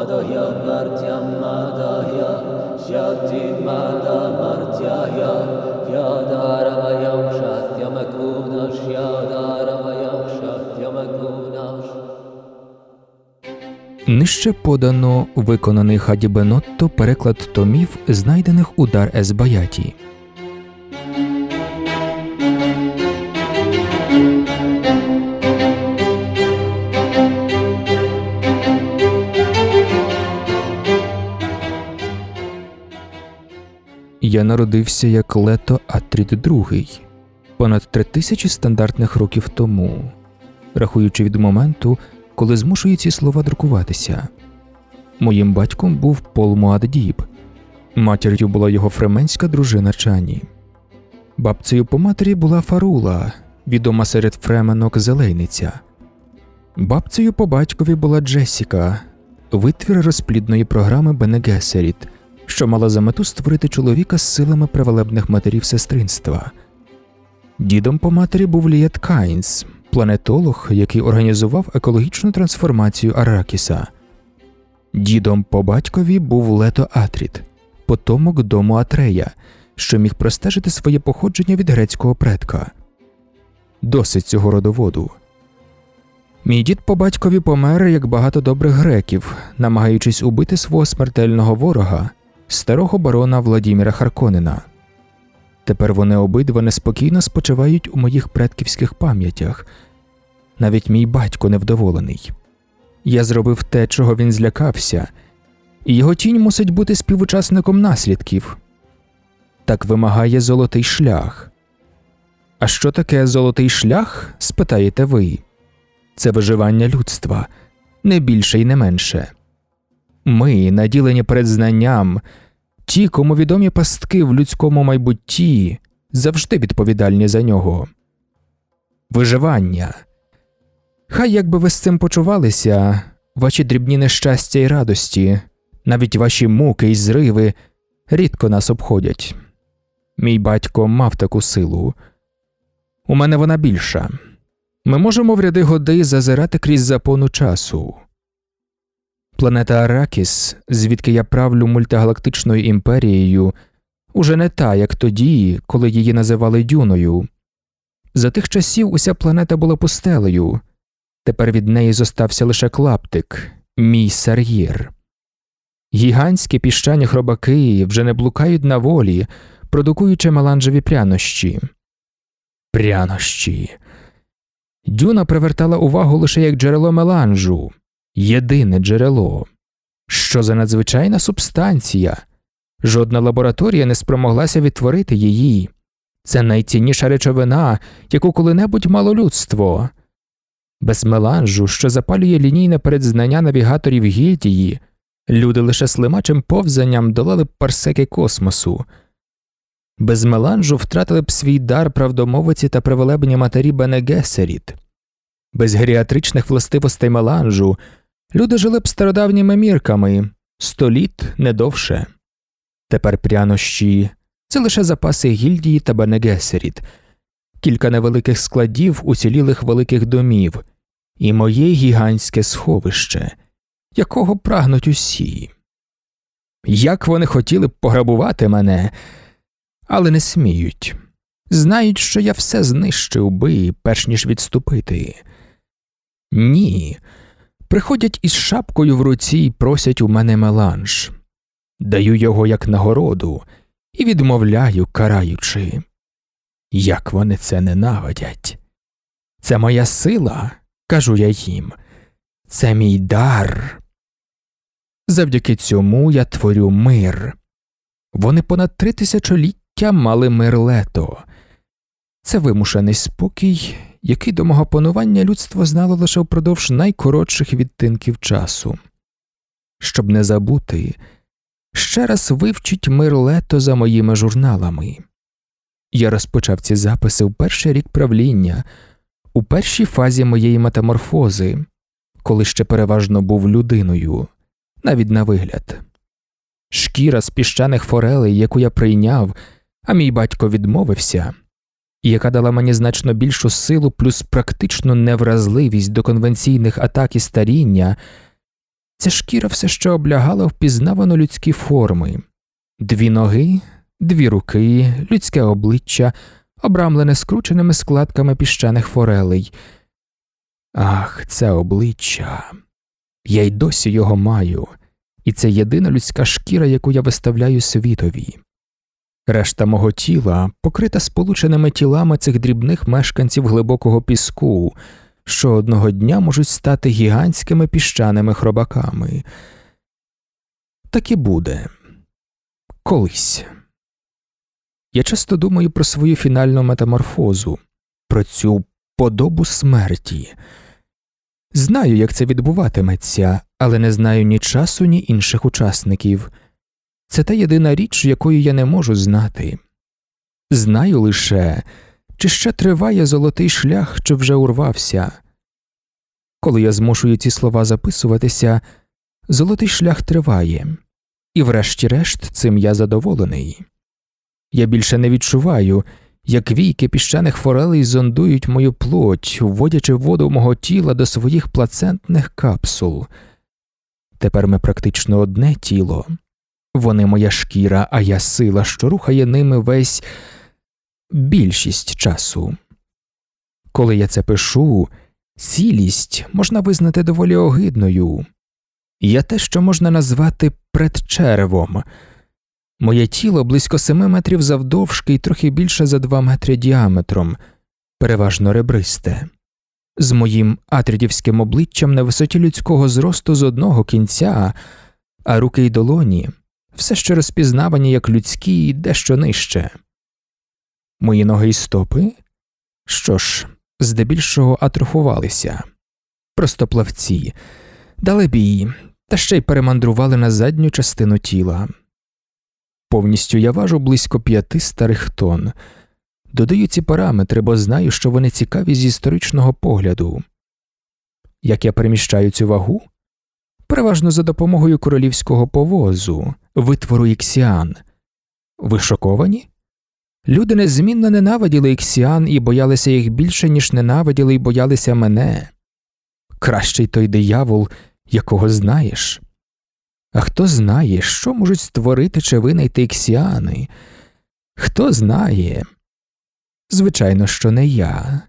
Adahya martyam madahya shyati madamartyaya yadaravayam shatyamakunash yadaravayam shatyamakunash Нижче подано виконаний Хаді Бенотто переклад томів, знайдених у Дар Ес Баяті. Я народився як лето Атрід II, понад три тисячі стандартних років тому, рахуючи від моменту, коли змушую ці слова друкуватися. Моїм батьком був Пол Муаддіб, матір'ю була його фременська дружина Чані. Бабцею по матері була Фарула, відома серед фременок зелейниця. Бабцею по батькові була Джесіка, витвір розплідної програми Бене Ґесеріт, що мала за мету створити чоловіка з силами превелебних матерів сестринства. Дідом по матері був Лієт Кайнс, планетолог, який організував екологічну трансформацію Аракіса. Дідом по батькові був Лето Атрід, потомок дому Атрея, що міг простежити своє походження від грецького предка. Досить цього родоводу. Мій дід по батькові помер, як багато добрих греків, намагаючись убити свого смертельного ворога, старого барона Владіміра Харконена. Тепер вони обидва неспокійно спочивають у моїх предківських пам'ятях. Навіть мій батько невдоволений. Я зробив те, чого він злякався, і його тінь мусить бути співучасником наслідків. Так вимагає золотий шлях. А що таке золотий шлях? спитаєте ви. Це виживання людства, не більше і не менше. Ми, наділені перед знанням, ті, кому відомі пастки в людському майбутті, завжди відповідальні за нього. Виживання. Хай як би ви з цим почувалися, ваші дрібні нещастя і радості, навіть ваші муки і зриви рідко нас обходять. Мій батько мав таку силу. У мене вона більша. Ми можемо в ряди годи зазирати крізь запону часу. Планета Аракіс, звідки я правлю мультигалактичною імперією, уже не та, як тоді, коли її називали Дюною. За тих часів уся планета була пустелею, тепер від неї зостався лише клаптик, мій сар'єр. Гігантські піщані хробаки вже не блукають на волі, продукуючи меланжеві прянощі. Прянощі. Дюна привертала увагу лише як джерело меланжу, єдине джерело. Що за надзвичайна субстанція? Жодна лабораторія не спромоглася відтворити її. Це найцінніша речовина, яку коли-небудь мало людство. Без меланжу, що запалює лінійне передзнання навігаторів гільдії, люди лише слимачим повзанням долали б парсеки космосу. Без меланжу втратили б свій дар правдомовиці та привелебні матері Бенегесеріт. Без геріатричних властивостей меланжу люди жили б стародавніми мірками сто літ не довше. Тепер прянощі це лише запаси гільдії та Бенегесеріт, кілька невеликих складів уцілілих великих домів, і моє гігантське сховище, якого прагнуть усі. Як вони хотіли б пограбувати мене, але не сміють. Знають, що я все знищив би, перш ніж відступити. Ні. Приходять із шапкою в руці і просять у мене меланж. Даю його як нагороду і відмовляю, караючи. Як вони це ненавидять. Це моя сила, кажу я їм, це мій дар. Завдяки цьому я творю мир. Вони понад три тисячоліття мали мир лето. Це вимушений спокій, який до мого панування людство знало лише впродовж найкоротших відтинків часу. Щоб не забути, ще раз вивчіть мир лето за моїми журналами. Я розпочав ці записи в перший рік правління, у першій фазі моєї метаморфози, коли ще переважно був людиною, навіть на вигляд. Шкіра з піщаних форелей, яку я прийняв, а мій батько відмовився, і яка дала мені значно більшу силу, плюс практичну невразливість до конвенційних атак і старіння, ця шкіра все ще облягала впізнавано людські форми дві ноги, дві руки, людське обличчя, обрамлене скрученими складками піщаних форелей. Ах, це обличчя. Я й досі його маю, і це єдина людська шкіра, яку я виставляю світові. Решта мого тіла покрита сполученими тілами цих дрібних мешканців глибокого піску, що одного дня можуть стати гігантськими піщаними хробаками. Так і буде колись. Я часто думаю про свою фінальну метаморфозу, про цю подобу смерті. Знаю, як це відбуватиметься, але не знаю ні часу, ні інших учасників. Це та єдина річ, якою я не можу знати. Знаю лише, чи ще триває золотий шлях, що вже урвався. Коли я змушую ці слова записуватися, золотий шлях триває, і, врешті-решт, цим я задоволений. Я більше не відчуваю, як війки піщаних форелей зондують мою плоть, вводячи воду мого тіла до своїх плацентних капсул. Тепер ми практично одне тіло. Вони моя шкіра, а я сила, що рухає ними весь більшість часу. Коли я це пишу, цілість можна визнати доволі огидною. Я те, що можна назвати предчеревом. Моє тіло близько семи метрів завдовжки і трохи більше за два метри діаметром, переважно ребристе, з моїм атрідівським обличчям на висоті людського зросту з одного кінця, а руки й долоні все ще розпізнавані як людські і дещо нижче. Мої ноги й стопи? Що ж, здебільшого атрофувалися, просто плавці, дали бій, та ще й перемандрували на задню частину тіла. Повністю я важу близько п'яти старих тонн. Додаю ці параметри, бо знаю, що вони цікаві з історичного погляду. Як я переміщаю цю вагу? Переважно за допомогою королівського повозу, витвору іксіан. Ви шоковані? Люди незмінно ненавиділи іксіан і боялися їх більше, ніж ненавиділи і боялися мене. Кращий той диявол, якого знаєш. А хто знає, що можуть створити чи винайти іксіани? Хто знає? Звичайно, що не я,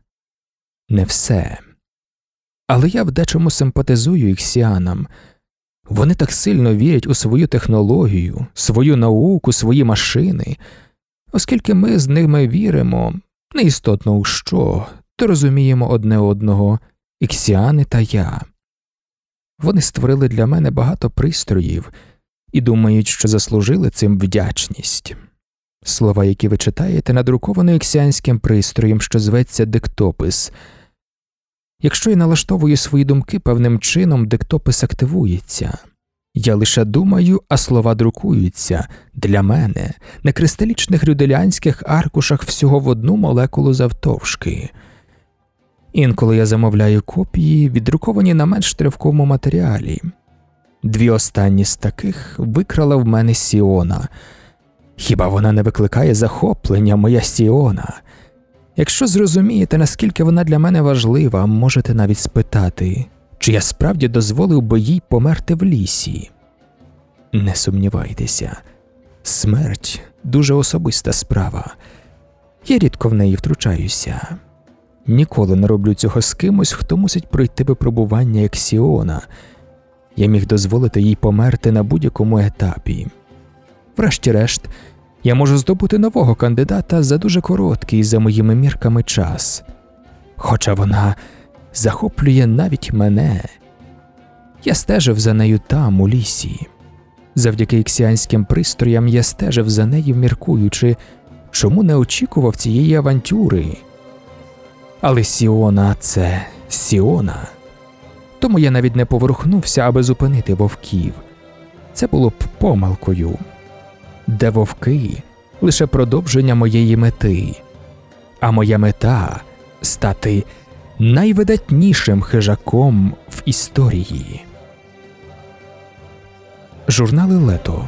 не все. Але я в дечому симпатизую іксіанам. Вони так сильно вірять у свою технологію, свою науку, свої машини, оскільки ми з ними віримо неістотно у що, то розуміємо одне одного іксіани та я. Вони створили для мене багато пристроїв і думають, що заслужили цим вдячність. Слова, які ви читаєте, надруковані іксіанським пристроєм, що зветься диктопис. Якщо я налаштовую свої думки певним чином, диктопис активується. Я лише думаю, а слова друкуються для мене на кристалічних рюделянських аркушах всього в одну молекулу завтовшки. Інколи я замовляю копії, віддруковані на менш тривкому матеріалі. Дві останні з таких викрала в мене Сіона. Хіба вона не викликає захоплення, моя Сіона? Якщо зрозумієте, наскільки вона для мене важлива, можете навіть спитати, чи я справді дозволив би їй померти в лісі. Не сумнівайтеся, смерть дуже особиста справа, я рідко в неї втручаюся. Ніколи не роблю цього з кимось, хто мусить пройти випробування як Сіона. Я міг дозволити їй померти на будь-якому етапі. Врешті-решт, я можу здобути нового кандидата за дуже короткий, за моїми мірками, час, хоча вона захоплює навіть мене. Я стежив за нею там, у лісі. Завдяки іксіанським пристроям я стежив за нею, міркуючи, чому не очікував цієї авантюри. Але Сіона це Сіона. Тому я навіть не поворухнувся, аби зупинити вовків. Це було б помилкою, де вовки лише продовження моєї мети, а моя мета стати найвидатнішим хижаком в історії. Журнали Лето